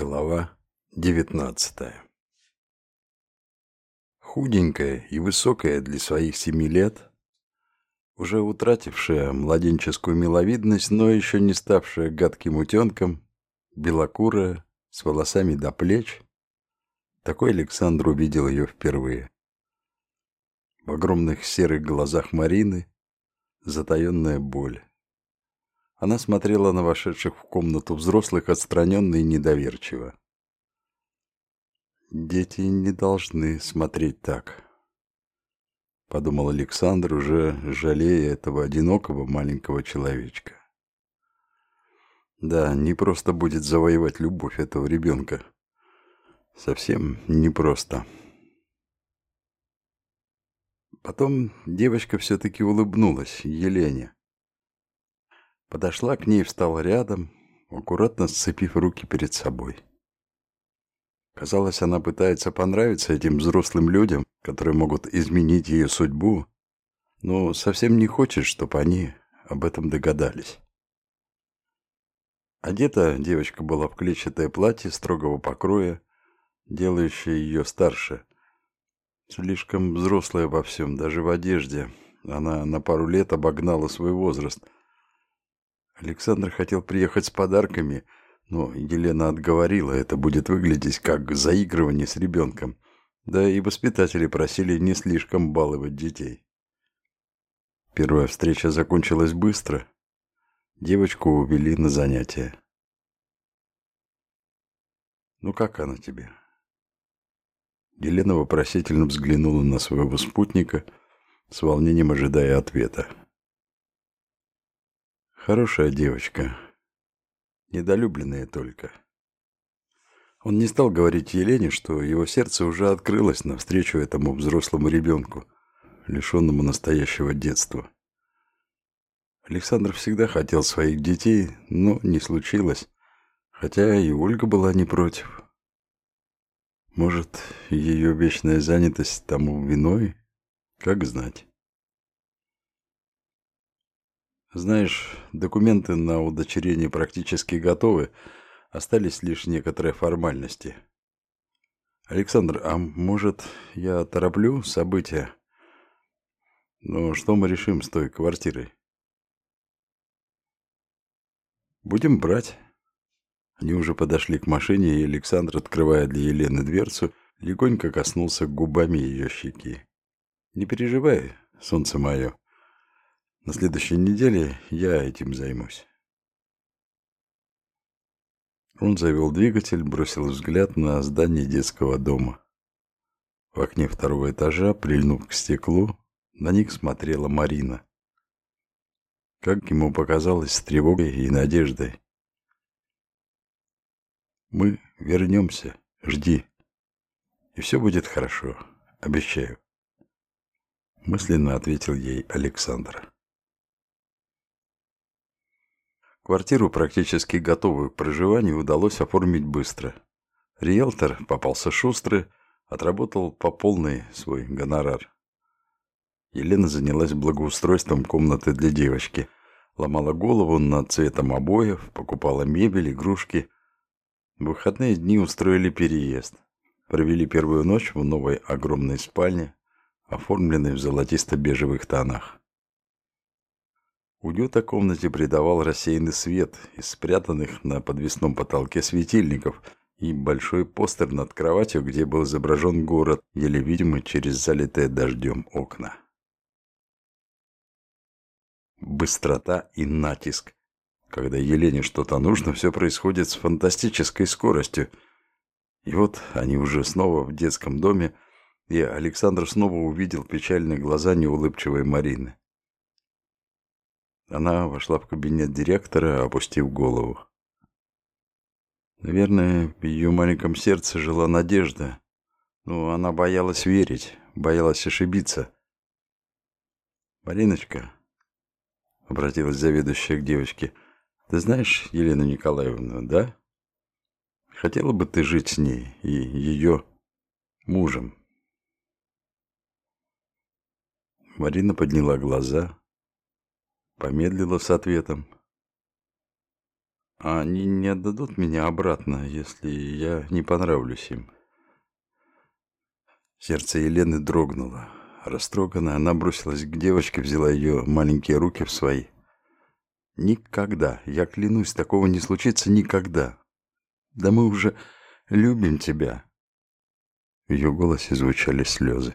Глава девятнадцатая Худенькая и высокая для своих семи лет, уже утратившая младенческую миловидность, но еще не ставшая гадким утенком, белокурая, с волосами до плеч, такой Александр увидел ее впервые. В огромных серых глазах Марины затаенная боль. Она смотрела на вошедших в комнату взрослых отстраненно и недоверчиво. «Дети не должны смотреть так», — подумал Александр, уже жалея этого одинокого маленького человечка. Да, не просто будет завоевать любовь этого ребенка. Совсем непросто. Потом девочка все-таки улыбнулась Елене. Подошла к ней, встала рядом, аккуратно сцепив руки перед собой. Казалось, она пытается понравиться этим взрослым людям, которые могут изменить ее судьбу, но совсем не хочет, чтобы они об этом догадались. Одета девочка была в клетчатое платье строгого покроя, делающее ее старше. Слишком взрослая во всем, даже в одежде. Она на пару лет обогнала свой возраст – Александр хотел приехать с подарками, но Елена отговорила, это будет выглядеть как заигрывание с ребенком. Да и воспитатели просили не слишком баловать детей. Первая встреча закончилась быстро. Девочку увели на занятия. «Ну как она тебе?» Елена вопросительно взглянула на своего спутника, с волнением ожидая ответа. Хорошая девочка. Недолюбленная только. Он не стал говорить Елене, что его сердце уже открылось навстречу этому взрослому ребенку, лишенному настоящего детства. Александр всегда хотел своих детей, но не случилось, хотя и Ольга была не против. Может, ее вечная занятость тому виной? Как знать. Знаешь, документы на удочерение практически готовы, остались лишь некоторые формальности. Александр, а может, я тороплю события? Ну, что мы решим с той квартирой? Будем брать. Они уже подошли к машине, и Александр, открывая для Елены дверцу, легонько коснулся губами ее щеки. Не переживай, солнце мое. На следующей неделе я этим займусь. Он завел двигатель, бросил взгляд на здание детского дома. В окне второго этажа, прильнув к стеклу, на них смотрела Марина. Как ему показалось, с тревогой и надеждой. «Мы вернемся, жди, и все будет хорошо, обещаю», мысленно ответил ей Александр. Квартиру, практически готовую к проживанию, удалось оформить быстро. Риэлтор попался шустрый, отработал по полной свой гонорар. Елена занялась благоустройством комнаты для девочки. Ломала голову над цветом обоев, покупала мебель, игрушки. В выходные дни устроили переезд. Провели первую ночь в новой огромной спальне, оформленной в золотисто-бежевых тонах. Уюта комнате придавал рассеянный свет из спрятанных на подвесном потолке светильников и большой постер над кроватью, где был изображен город, еле видимый через залитые дождем окна. Быстрота и натиск. Когда Елене что-то нужно, все происходит с фантастической скоростью. И вот они уже снова в детском доме, и Александр снова увидел печальные глаза неулыбчивой Марины. Она вошла в кабинет директора, опустив голову. Наверное, в ее маленьком сердце жила надежда. Но она боялась верить, боялась ошибиться. «Мариночка», — обратилась заведующая к девочке, — «ты знаешь Елену Николаевну, да? Хотела бы ты жить с ней и ее мужем?» Марина подняла глаза, помедлила с ответом. А они не отдадут меня обратно, если я не понравлюсь им. Сердце Елены дрогнуло. Растроганная, она бросилась к девочке, взяла ее маленькие руки в свои. «Никогда, я клянусь, такого не случится никогда. Да мы уже любим тебя». В ее голосе звучали слезы.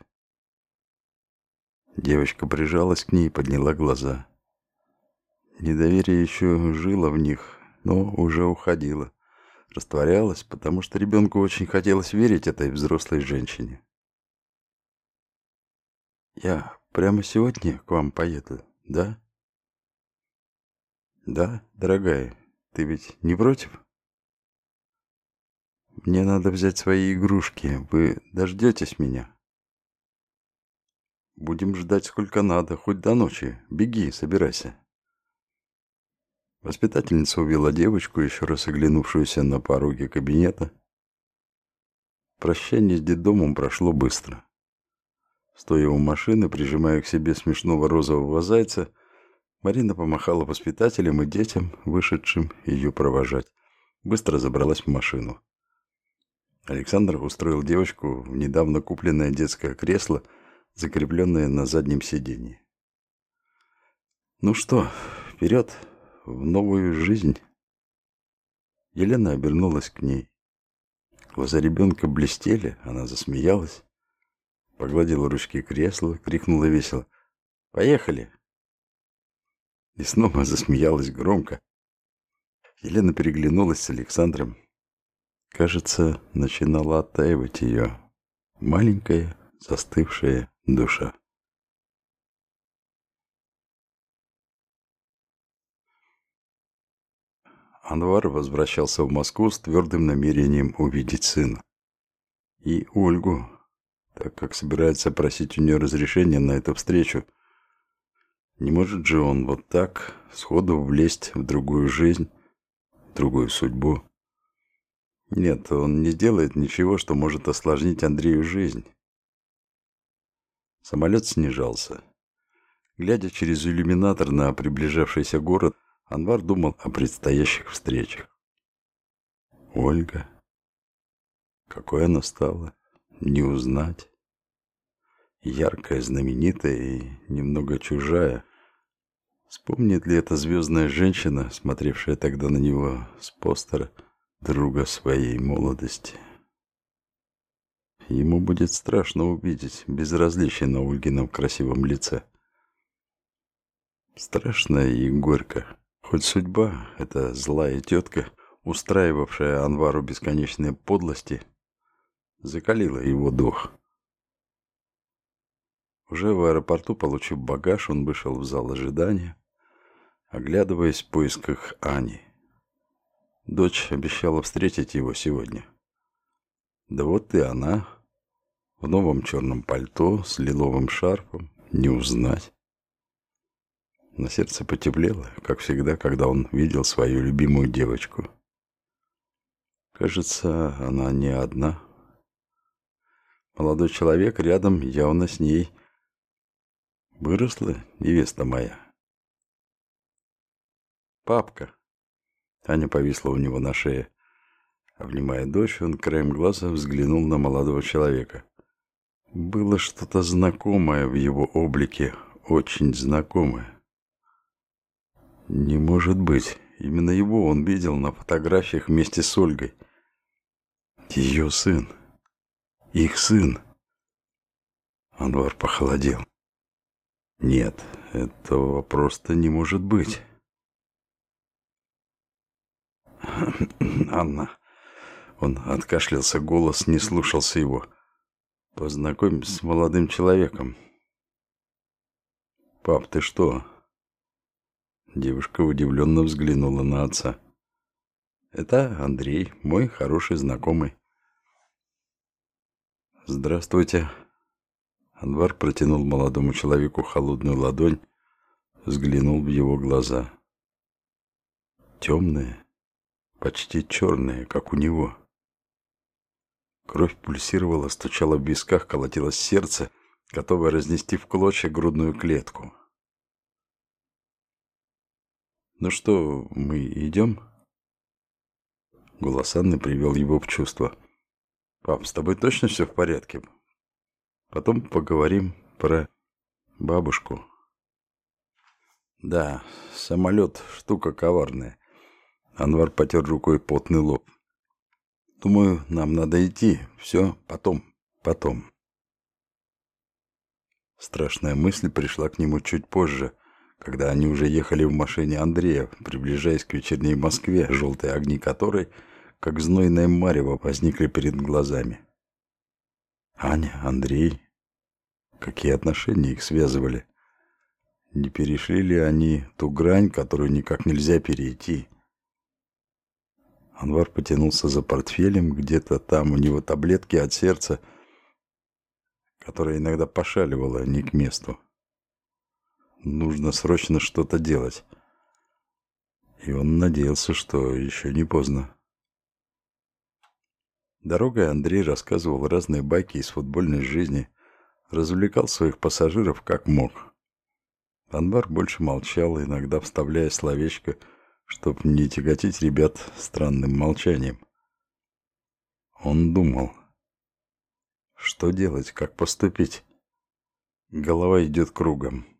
Девочка прижалась к ней и подняла глаза. Недоверие еще жило в них, но уже уходило. Растворялось, потому что ребенку очень хотелось верить этой взрослой женщине. «Я прямо сегодня к вам поеду, да?» «Да, дорогая, ты ведь не против?» «Мне надо взять свои игрушки. Вы дождетесь меня?» «Будем ждать сколько надо, хоть до ночи. Беги, собирайся». Воспитательница увела девочку, еще раз оглянувшуюся на пороге кабинета. Прощание с детдомом прошло быстро. Стоя у машины, прижимая к себе смешного розового зайца, Марина помахала воспитателям и детям, вышедшим ее провожать. Быстро забралась в машину. Александр устроил девочку в недавно купленное детское кресло, закрепленное на заднем сиденье. «Ну что, вперед, в новую жизнь!» Елена обернулась к ней. Глаза ребенка блестели, она засмеялась. Погладила ручки кресла, крикнула весело. «Поехали!» И снова засмеялась громко. Елена переглянулась с Александром. Кажется, начинала оттаивать ее маленькая застывшая душа. Анвар возвращался в Москву с твердым намерением увидеть сына. И Ольгу, так как собирается просить у нее разрешения на эту встречу. Не может же он вот так сходу влезть в другую жизнь, в другую судьбу. Нет, он не сделает ничего, что может осложнить Андрею жизнь. Самолет снижался. Глядя через иллюминатор на приближавшийся город, Анвар думал о предстоящих встречах. Ольга. Какой она стала не узнать. Яркая, знаменитая и немного чужая. Вспомнит ли эта звездная женщина, смотревшая тогда на него с постера, друга своей молодости? Ему будет страшно увидеть безразличие на Ольгином красивом лице. Страшно и горько. Хоть судьба, эта злая тетка, устраивавшая Анвару бесконечные подлости, закалила его дух. Уже в аэропорту, получив багаж, он вышел в зал ожидания, оглядываясь в поисках Ани. Дочь обещала встретить его сегодня. Да вот и она, в новом черном пальто, с лиловым шарфом, не узнать. На сердце потеплело, как всегда, когда он видел свою любимую девочку. Кажется, она не одна. Молодой человек рядом явно с ней. Выросла невеста моя. Папка. Аня повисла у него на шее. Обнимая дочь, он краем глаза взглянул на молодого человека. Было что-то знакомое в его облике, очень знакомое. Не может быть, именно его он видел на фотографиях вместе с Ольгой. Ее сын. Их сын. Анвар похолодел. Нет, этого просто не может быть. Анна. Он откашлялся, голос не слушался его. Познакомь с молодым человеком. Пап, ты что? Девушка удивленно взглянула на отца. Это Андрей, мой хороший знакомый. «Здравствуйте». Анвар протянул молодому человеку холодную ладонь, взглянул в его глаза. Темные, почти черные, как у него. Кровь пульсировала, стучала в висках, колотилось сердце, готовое разнести в клочья грудную клетку. «Ну что, мы идем?» Голос Анны привел его в чувство. «Пап, с тобой точно все в порядке? Потом поговорим про бабушку». «Да, самолет — штука коварная». Анвар потер рукой потный лоб. «Думаю, нам надо идти. Все, потом, потом». Страшная мысль пришла к нему чуть позже, когда они уже ехали в машине Андрея, приближаясь к вечерней Москве, желтые огни которой, как знойное марево, возникли перед глазами. Аня, Андрей. Какие отношения их связывали? Не перешли ли они ту грань, которую никак нельзя перейти? Анвар потянулся за портфелем, где-то там у него таблетки от сердца, которая иногда пошаливала не к месту. Нужно срочно что-то делать. И он надеялся, что еще не поздно. Дорогой Андрей рассказывал разные байки из футбольной жизни, развлекал своих пассажиров как мог. Анвар больше молчал, иногда вставляя словечко, чтобы не тяготить ребят странным молчанием. Он думал, что делать, как поступить. Голова идет кругом.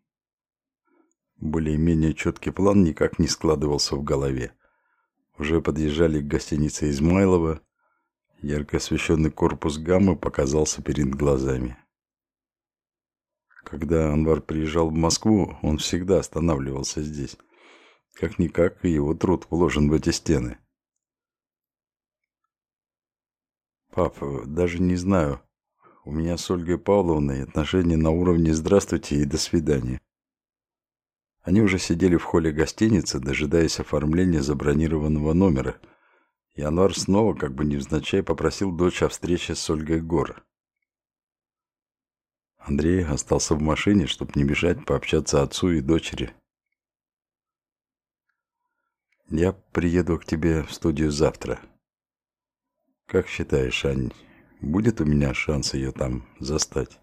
Более-менее четкий план никак не складывался в голове. Уже подъезжали к гостинице Измайлова. Ярко освещенный корпус гаммы показался перед глазами. Когда Анвар приезжал в Москву, он всегда останавливался здесь. Как-никак его труд вложен в эти стены. «Пап, даже не знаю. У меня с Ольгой Павловной отношения на уровне «здравствуйте» и «до свидания». Они уже сидели в холле гостиницы, дожидаясь оформления забронированного номера. И Анвар снова, как бы невзначай, попросил дочь о встрече с Ольгой Гор. Андрей остался в машине, чтобы не мешать пообщаться отцу и дочери. «Я приеду к тебе в студию завтра. Как считаешь, Ань, будет у меня шанс ее там застать?»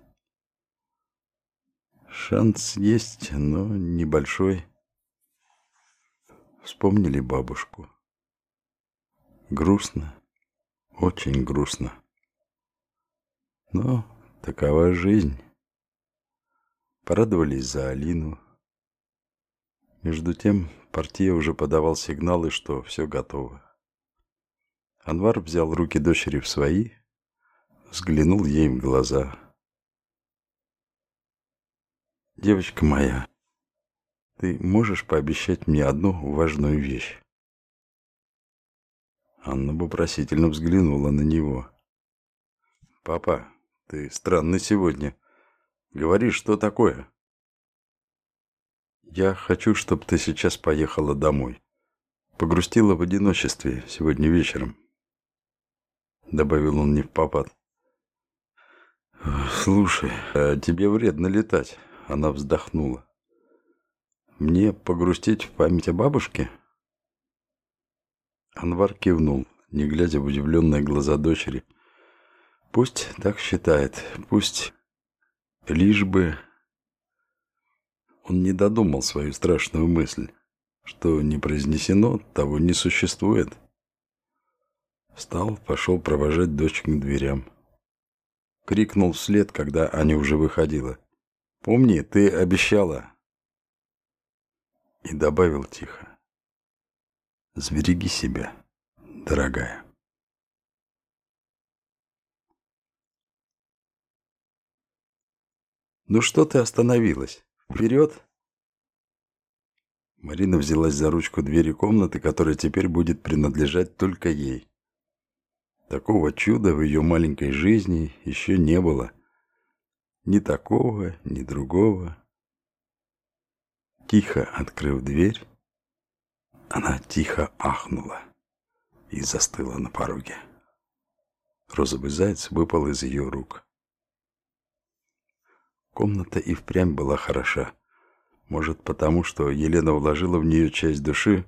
Шанс есть, но небольшой. Вспомнили бабушку. Грустно, очень грустно. Но такова жизнь. Порадовались за Алину. Между тем, партия уже подавал сигналы, что все готово. Анвар взял руки дочери в свои, взглянул ей в глаза – Девочка моя, ты можешь пообещать мне одну важную вещь? Анна вопросительно взглянула на него. «Папа, ты странный сегодня. Говори, что такое?» «Я хочу, чтобы ты сейчас поехала домой. Погрустила в одиночестве сегодня вечером», — добавил он не в попад. «Слушай, а тебе вредно летать. Она вздохнула. «Мне погрустить в память о бабушке?» Анвар кивнул, не глядя в удивленные глаза дочери. «Пусть так считает, пусть лишь бы...» Он не додумал свою страшную мысль. Что не произнесено, того не существует. Встал, пошел провожать дочь к дверям. Крикнул вслед, когда Аня уже выходила. Помни, ты обещала. И добавил тихо. Сбереги себя, дорогая. Ну что ты остановилась? Вперед! Марина взялась за ручку двери комнаты, которая теперь будет принадлежать только ей. Такого чуда в ее маленькой жизни еще не было – ни такого, ни другого. Тихо открыв дверь, она тихо ахнула и застыла на пороге. Розовый заяц выпал из ее рук. Комната и впрямь была хороша. Может, потому что Елена вложила в нее часть души.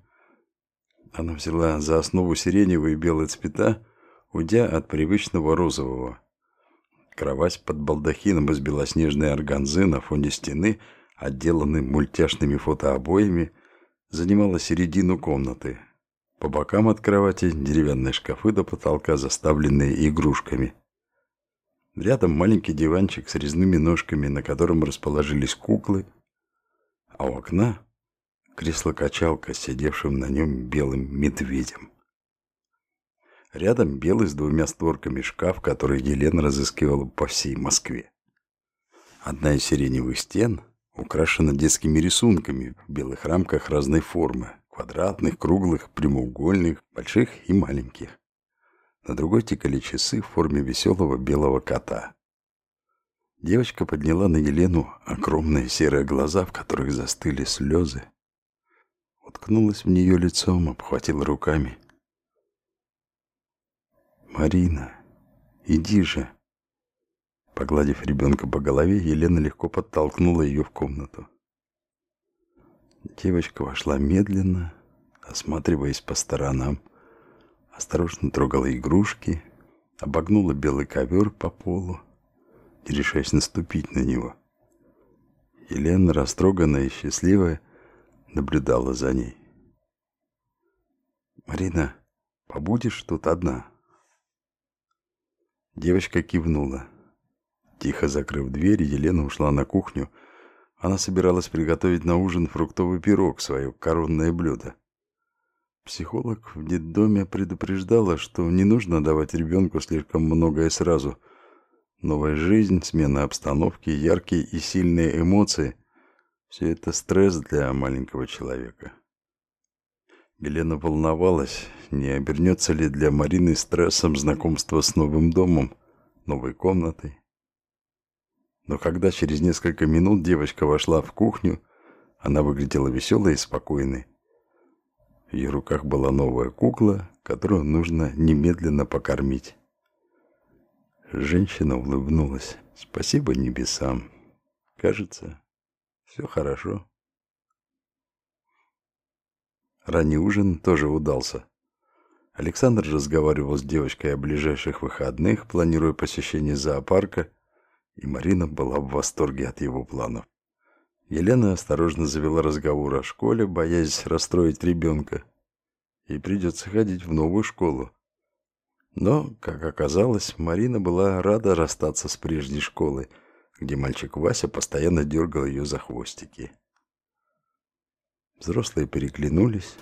Она взяла за основу сиреневые и белые цвета, уйдя от привычного розового. Кровать под балдахином из белоснежной органзы на фоне стены, отделанной мультяшными фотообоями, занимала середину комнаты. По бокам от кровати деревянные шкафы до потолка, заставленные игрушками. Рядом маленький диванчик с резными ножками, на котором расположились куклы, а у окна кресло-качалка с сидевшим на нем белым медведем. Рядом белый с двумя створками шкаф, который Елена разыскивала по всей Москве. Одна из сиреневых стен украшена детскими рисунками в белых рамках разной формы. Квадратных, круглых, прямоугольных, больших и маленьких. На другой текали часы в форме веселого белого кота. Девочка подняла на Елену огромные серые глаза, в которых застыли слезы. Уткнулась в нее лицом, обхватила руками. «Марина, иди же!» Погладив ребенка по голове, Елена легко подтолкнула ее в комнату. Девочка вошла медленно, осматриваясь по сторонам, осторожно трогала игрушки, обогнула белый ковер по полу, не решаясь наступить на него. Елена, растроганная и счастливая, наблюдала за ней. «Марина, побудешь тут одна?» Девочка кивнула. Тихо закрыв дверь, Елена ушла на кухню. Она собиралась приготовить на ужин фруктовый пирог, свое коронное блюдо. Психолог в детдоме предупреждала, что не нужно давать ребенку слишком многое сразу. Новая жизнь, смена обстановки, яркие и сильные эмоции – все это стресс для маленького человека. Елена волновалась, не обернется ли для Марины стрессом знакомство с новым домом, новой комнатой. Но когда через несколько минут девочка вошла в кухню, она выглядела веселой и спокойной. В ее руках была новая кукла, которую нужно немедленно покормить. Женщина улыбнулась. «Спасибо небесам. Кажется, все хорошо». Ранний ужин тоже удался. Александр разговаривал с девочкой о ближайших выходных, планируя посещение зоопарка, и Марина была в восторге от его планов. Елена осторожно завела разговор о школе, боясь расстроить ребенка. Ей придется ходить в новую школу. Но, как оказалось, Марина была рада расстаться с прежней школой, где мальчик Вася постоянно дергал ее за хвостики. Взрослые переглянулись.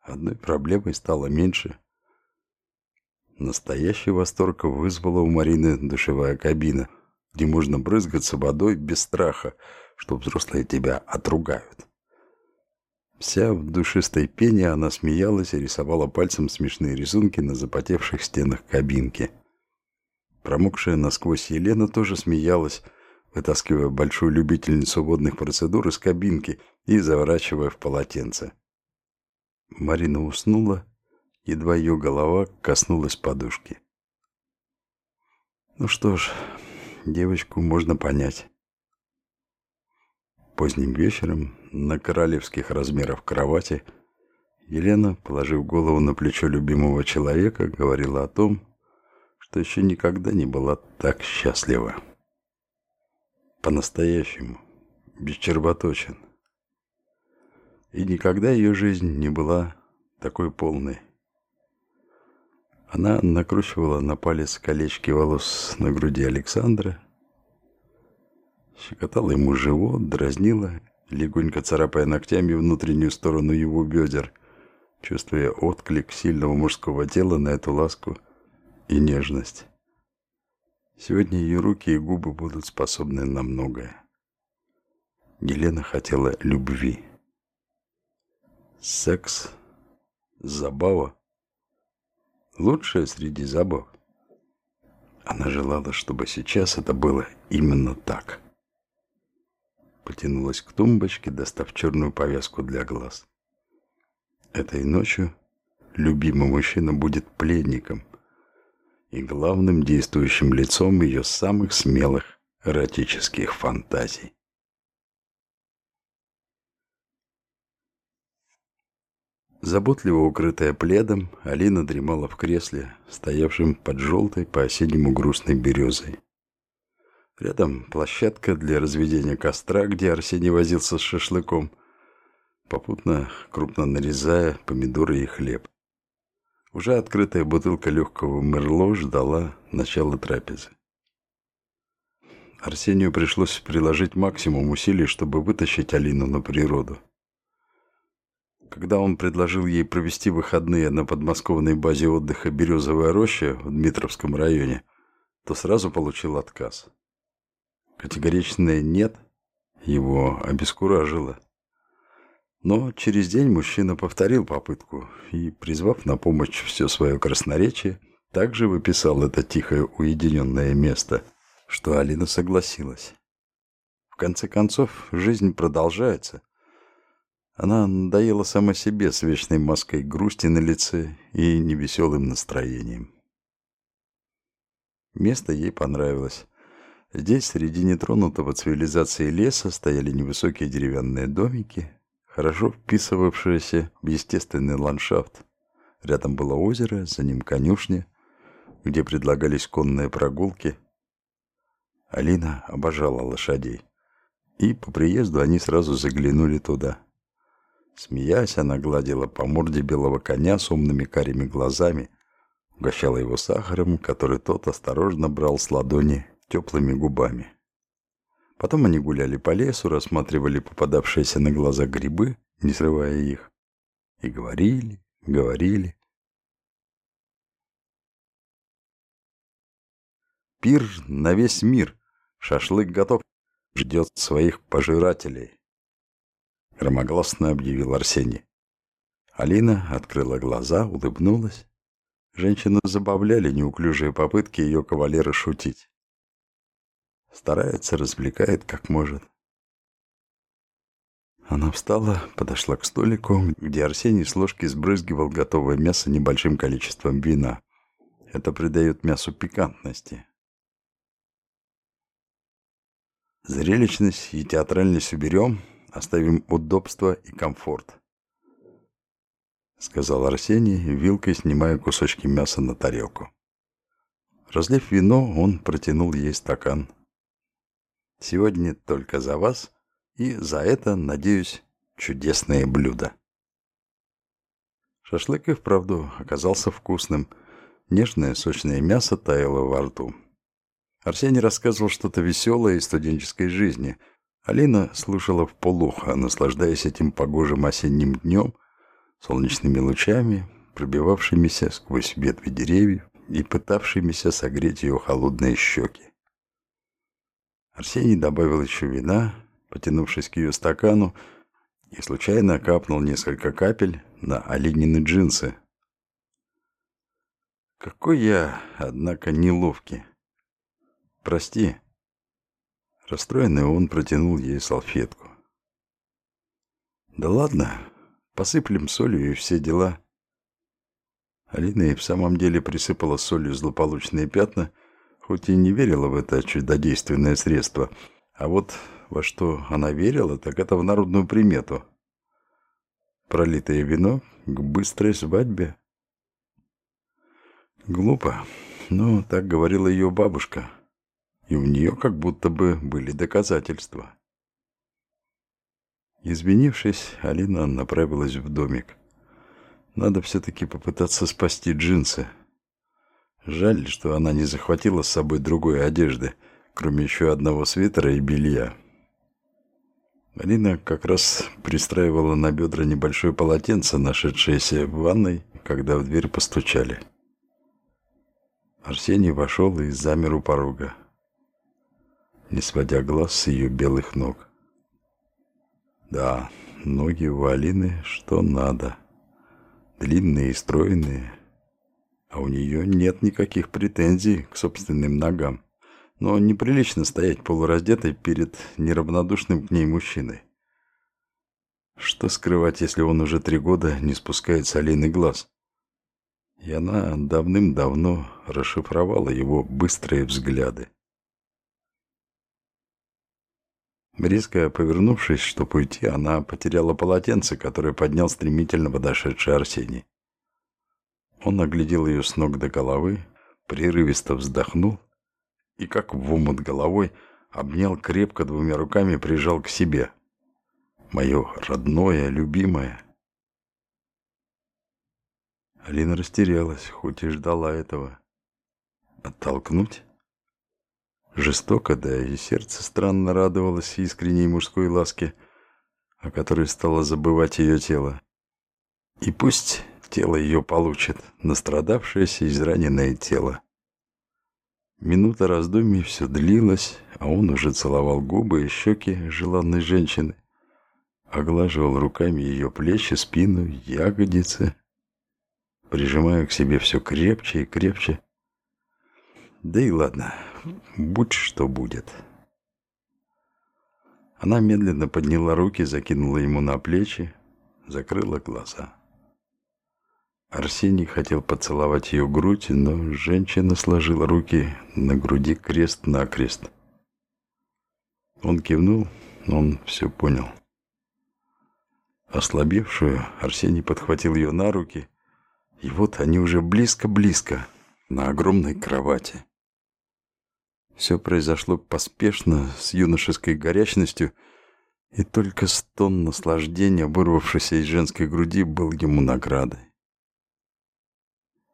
Одной проблемой стало меньше. Настоящий восторг вызвала у Марины душевая кабина, где можно брызгаться водой без страха, что взрослые тебя отругают. Вся в душистой пене она смеялась и рисовала пальцем смешные рисунки на запотевших стенах кабинки. Промокшая насквозь Елена тоже смеялась, вытаскивая большую любительницу водных процедур из кабинки и заворачивая в полотенце. Марина уснула, едва ее голова коснулась подушки. Ну что ж, девочку можно понять. Поздним вечером на королевских размерах кровати Елена, положив голову на плечо любимого человека, говорила о том, что еще никогда не была так счастлива. По-настоящему, без червоточин. И никогда ее жизнь не была такой полной. Она накручивала на палец колечки волос на груди Александра, щекотала ему живот, дразнила, легонько царапая ногтями внутреннюю сторону его бедер, чувствуя отклик сильного мужского тела на эту ласку и нежность. Сегодня ее руки и губы будут способны на многое. Елена хотела любви. Секс, забава, лучшая среди забав. Она желала, чтобы сейчас это было именно так. Потянулась к тумбочке, достав черную повязку для глаз. Этой ночью любимый мужчина будет пленником, и главным действующим лицом ее самых смелых эротических фантазий. Заботливо укрытая пледом, Алина дремала в кресле, стоявшем под желтой по-осеннему грустной березой. Рядом площадка для разведения костра, где Арсений возился с шашлыком. попутно крупно нарезая помидоры и хлеб. Уже открытая бутылка легкого мерло ждала начала трапезы. Арсению пришлось приложить максимум усилий, чтобы вытащить Алину на природу. Когда он предложил ей провести выходные на подмосковной базе отдыха «Березовая роща» в Дмитровском районе, то сразу получил отказ. Категоричное «нет» его обескуражило. Но через день мужчина повторил попытку и, призвав на помощь все свое красноречие, также выписал это тихое уединенное место, что Алина согласилась. В конце концов, жизнь продолжается. Она надоела сама себе с вечной маской грусти на лице и невеселым настроением. Место ей понравилось. Здесь, среди нетронутого цивилизацией леса, стояли невысокие деревянные домики, хорошо вписывавшиеся в естественный ландшафт. Рядом было озеро, за ним конюшня, где предлагались конные прогулки. Алина обожала лошадей. И по приезду они сразу заглянули туда. Смеясь, она гладила по морде белого коня с умными карими глазами, угощала его сахаром, который тот осторожно брал с ладони теплыми губами. Потом они гуляли по лесу, рассматривали попадавшиеся на глаза грибы, не срывая их, и говорили, говорили. Пир на весь мир. Шашлык готов. Ждет своих пожирателей. Громогласно объявил Арсений. Алина открыла глаза, улыбнулась. Женщину забавляли неуклюжие попытки ее кавалера шутить. Старается, развлекает как может. Она встала, подошла к столику, где Арсений с ложки сбрызгивал готовое мясо небольшим количеством вина. Это придает мясу пикантности. Зрелищность и театральность уберем, оставим удобство и комфорт. Сказал Арсений, вилкой снимая кусочки мяса на тарелку. Разлив вино, он протянул ей стакан. Сегодня только за вас и за это, надеюсь, чудесное блюдо. Шашлык и вправду оказался вкусным. Нежное сочное мясо таяло во рту. Арсений рассказывал что-то веселое из студенческой жизни. Алина слушала в полухо, наслаждаясь этим погожим осенним днем, солнечными лучами, пробивавшимися сквозь ветви деревьев и пытавшимися согреть ее холодные щеки. Арсений добавил еще вина, потянувшись к ее стакану, и случайно капнул несколько капель на Алинины джинсы. Какой я, однако, неловкий. Прости. Расстроенный он протянул ей салфетку. Да ладно, посыплем солью и все дела. Алина и в самом деле присыпала солью злополучные пятна — хоть и не верила в это чудодейственное средство, а вот во что она верила, так это в народную примету. Пролитое вино к быстрой свадьбе. Глупо, но так говорила ее бабушка, и у нее как будто бы были доказательства. Извинившись, Алина направилась в домик. Надо все-таки попытаться спасти джинсы. Жаль, что она не захватила с собой другой одежды, кроме еще одного свитера и белья. Алина как раз пристраивала на бедра небольшое полотенце, нашедшееся в ванной, когда в дверь постучали. Арсений вошел и замер у порога, не сводя глаз с ее белых ног. Да, ноги у Алины что надо. Длинные и стройные, а у нее нет никаких претензий к собственным ногам. Но неприлично стоять полураздетой перед неравнодушным к ней мужчиной. Что скрывать, если он уже три года не спускает с Алины глаз? И она давным-давно расшифровала его быстрые взгляды. Резко повернувшись, чтобы уйти, она потеряла полотенце, которое поднял стремительно подошедший Арсений. Он оглядел ее с ног до головы, прерывисто вздохнул и, как в омут головой, обнял крепко двумя руками и прижал к себе. Мое родное, любимое. Алина растерялась, хоть и ждала этого. Оттолкнуть? Жестоко, да и сердце странно радовалось искренней мужской ласке, о которой стало забывать ее тело. И пусть тело ее получит, настрадавшееся израненное тело. Минута раздумий все длилась, а он уже целовал губы и щеки желанной женщины, оглаживал руками ее плечи, спину, ягодицы, прижимая к себе все крепче и крепче. Да и ладно, будь что будет. Она медленно подняла руки, закинула ему на плечи, закрыла глаза. Арсений хотел поцеловать ее грудь, но женщина сложила руки на груди крест-накрест. Он кивнул, но он все понял. Ослабевшую, Арсений подхватил ее на руки, и вот они уже близко-близко, на огромной кровати. Все произошло поспешно, с юношеской горячностью, и только стон наслаждения, вырвавшийся из женской груди, был ему наградой.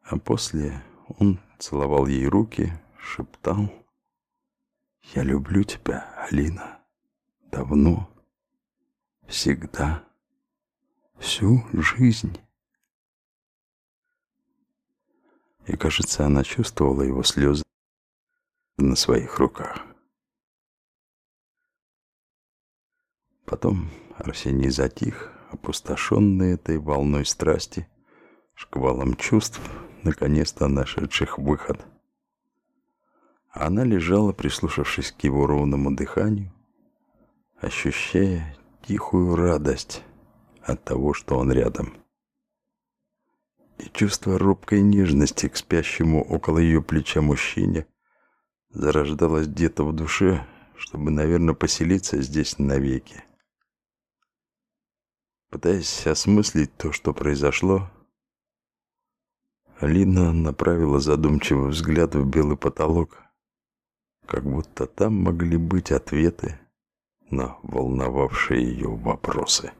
А после он целовал ей руки, шептал «Я люблю тебя, Алина, давно, всегда, всю жизнь». И, кажется, она чувствовала его слезы на своих руках. Потом Арсений затих, опустошенный этой волной страсти, шквалом чувств, наконец-то нашедших выход. Она лежала, прислушавшись к его ровному дыханию, ощущая тихую радость от того, что он рядом. И чувство робкой нежности к спящему около ее плеча мужчине зарождалось где-то в душе, чтобы, наверное, поселиться здесь навеки. Пытаясь осмыслить то, что произошло, Алина направила задумчивый взгляд в белый потолок, как будто там могли быть ответы на волновавшие ее вопросы.